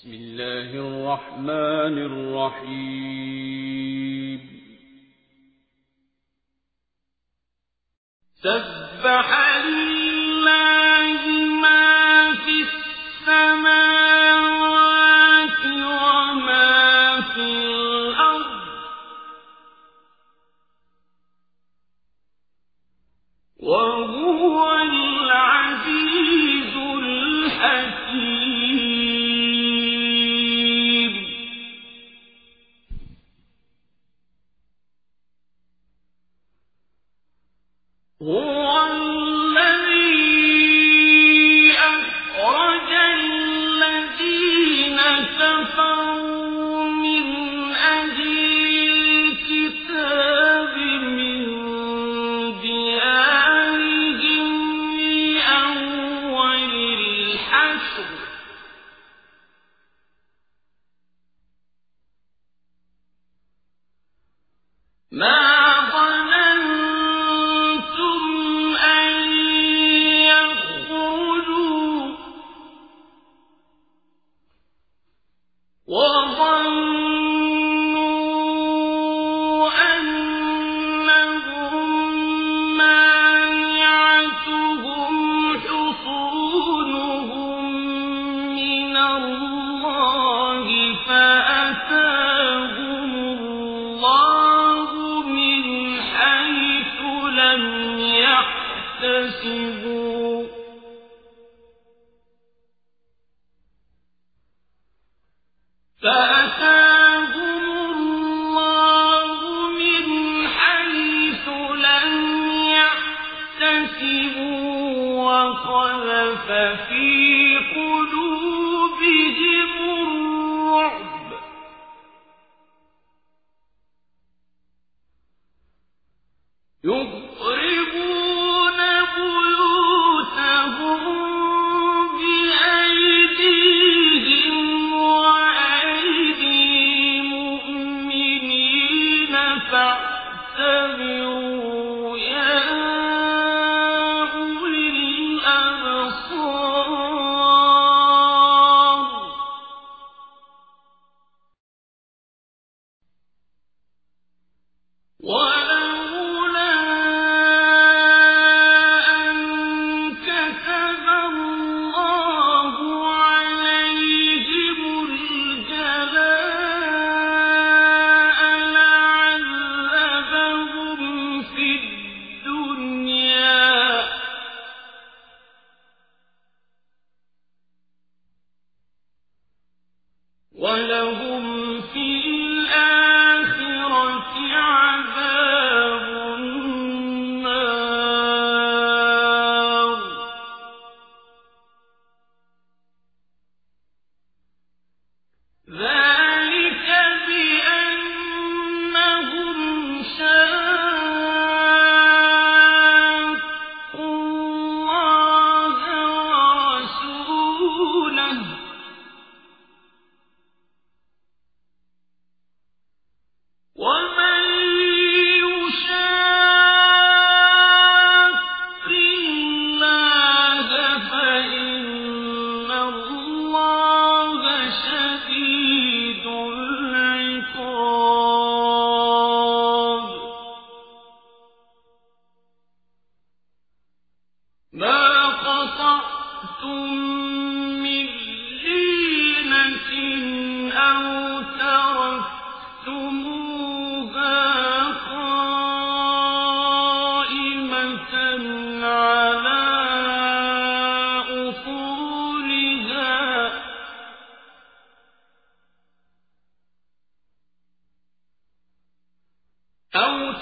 بسم الله الرحمن الرحيم. سبح لله ما في السماوات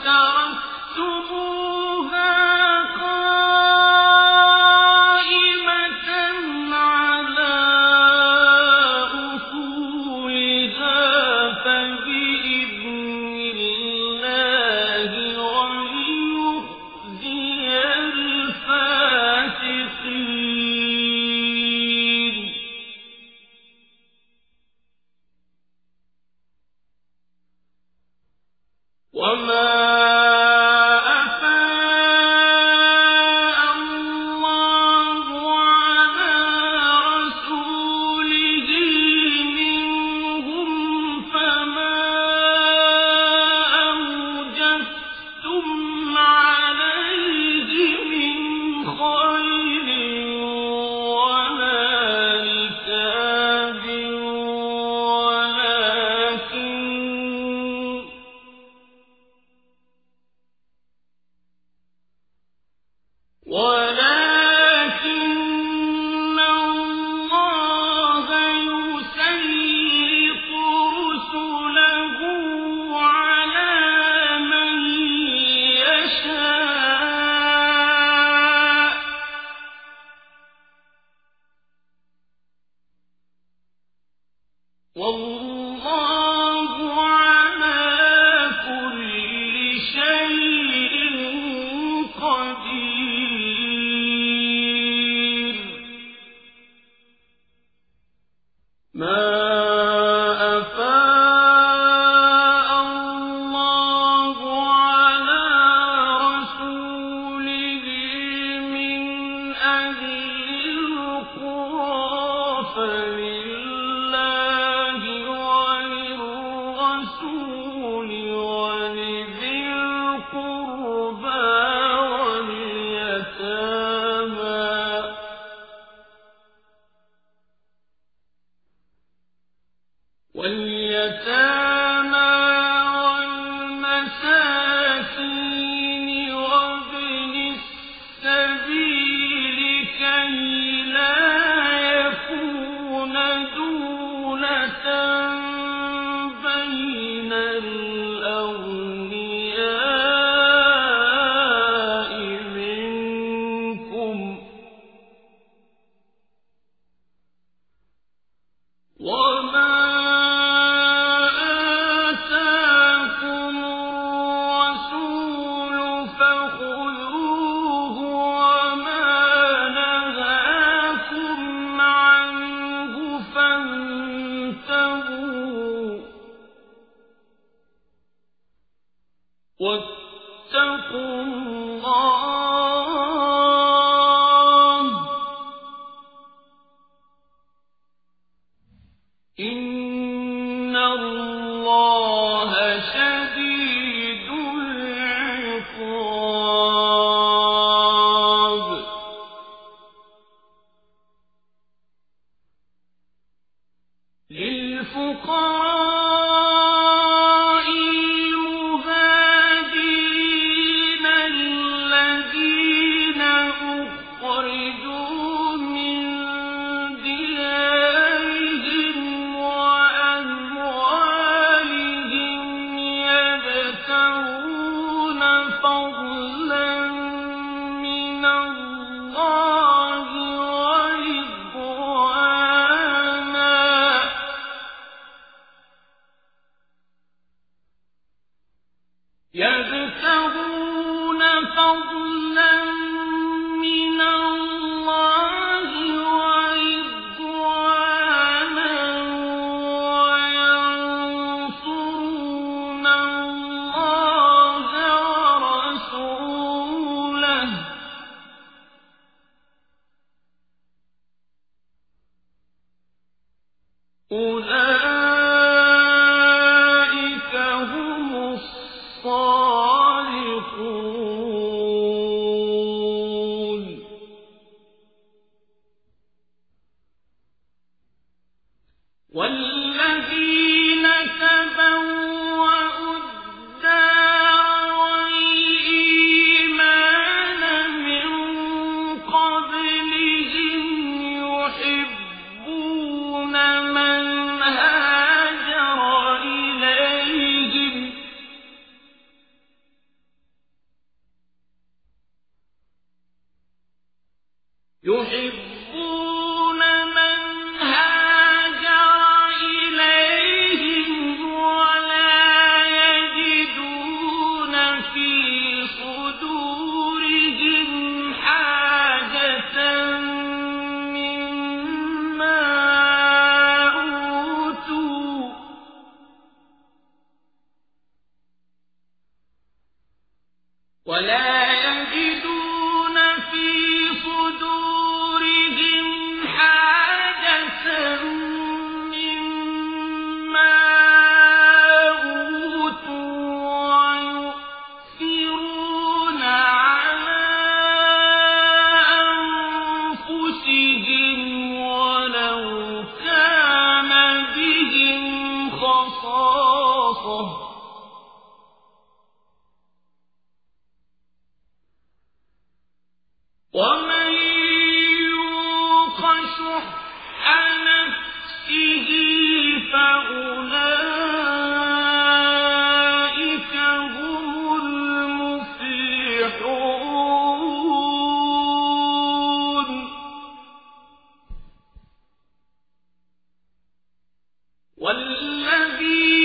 God. والله واليتامى أخرجوا يحبون فِي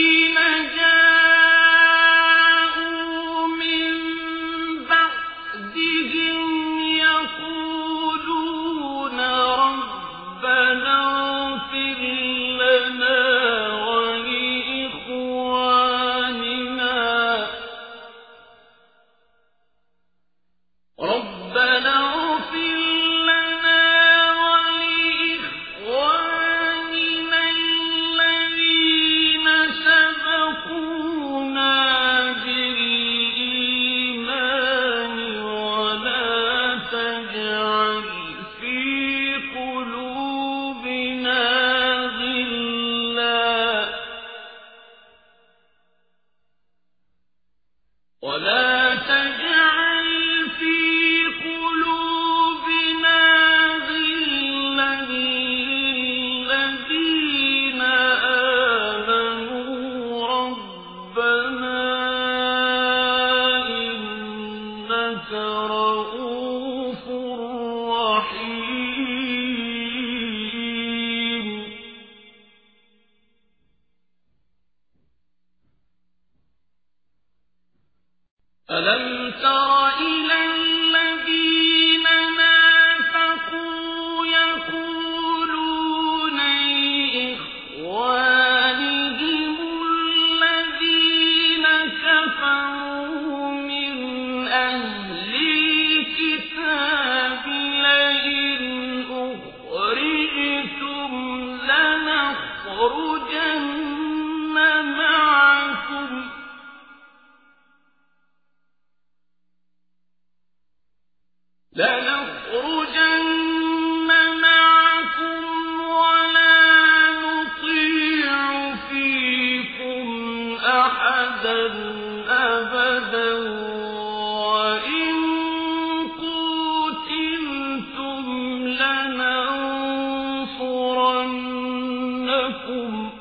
لكم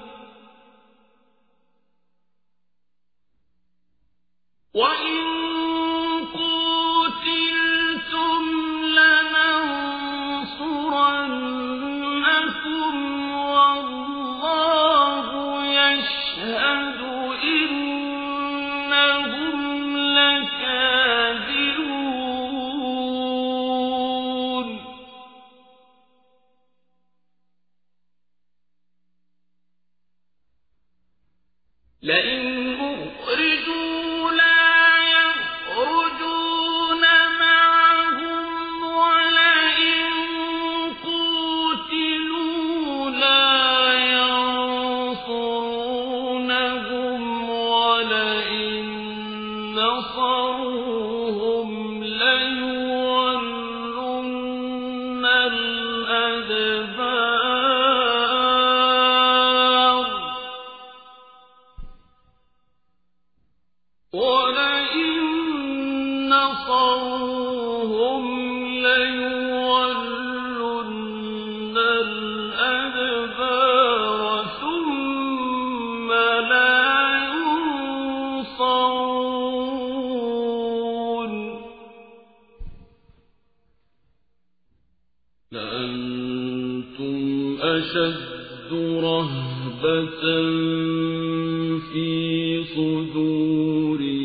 أنهم قوم لا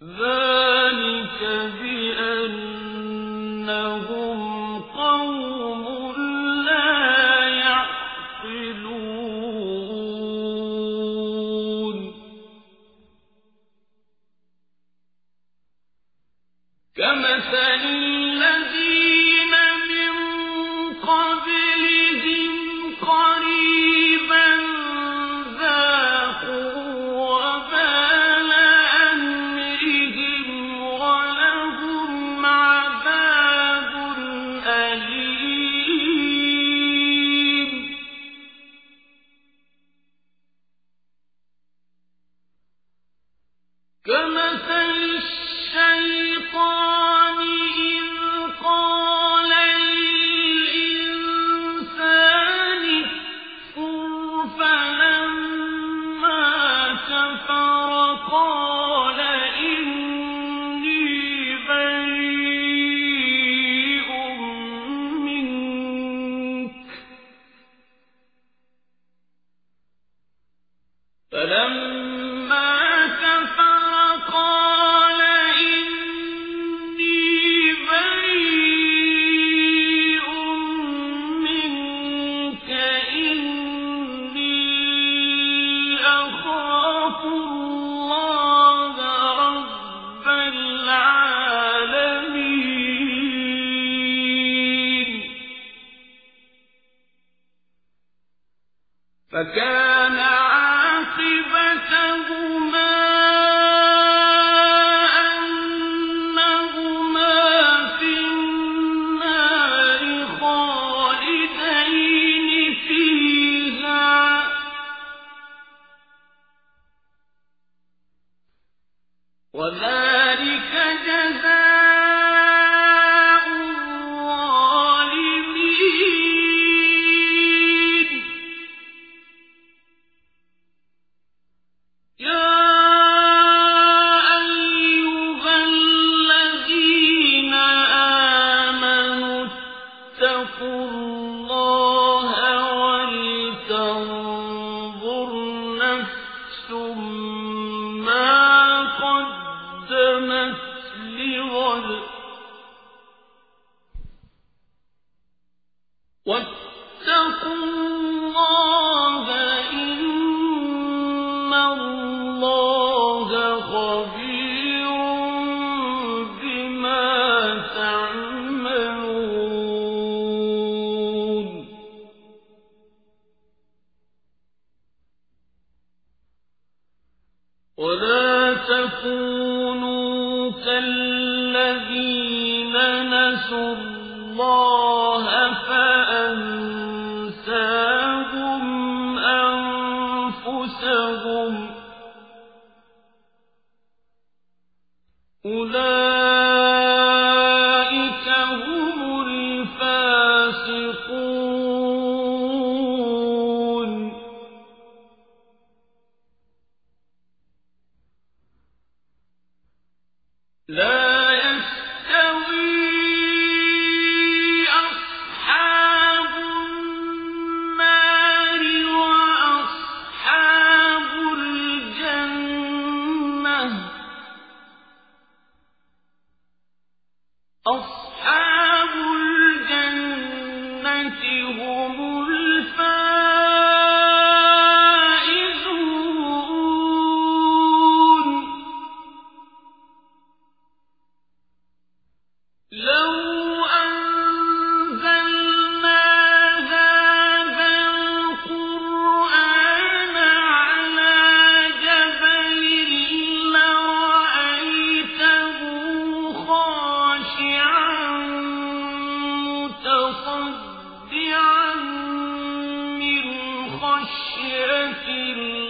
يعقلون نسوا متصدعا من خشية الله.